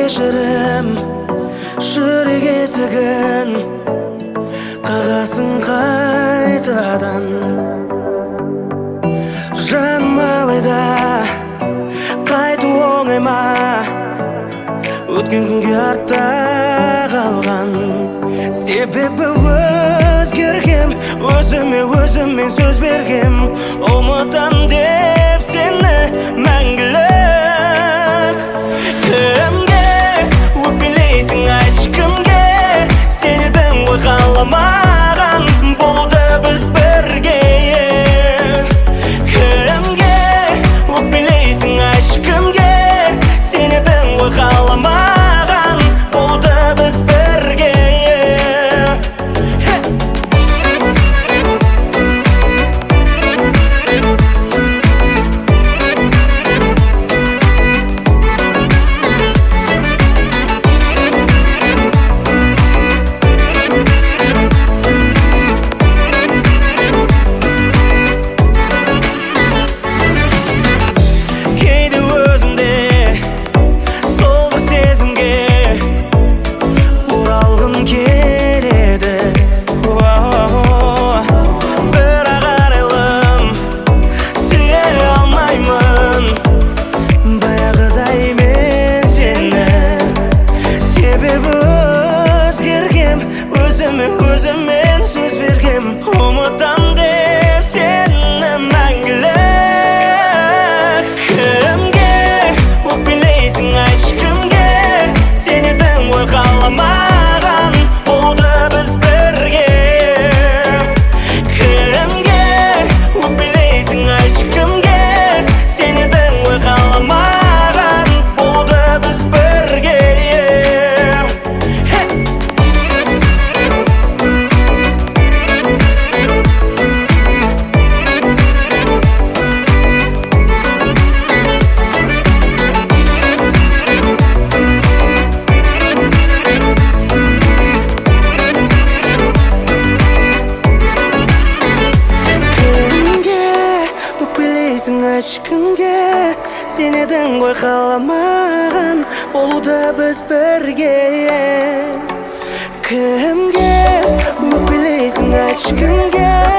кешірім жүрек есігін қағасың қайтадан. Жаным алайда қайту оңай ма? Өткен күнге артта қалған себебі өзгергем өзіме өзіммен сөз бергем ұмытамын ғаламат ешкімге сен едің ғой қаламаған болуды біз бірге кімге өкпелейсің айтшы кімге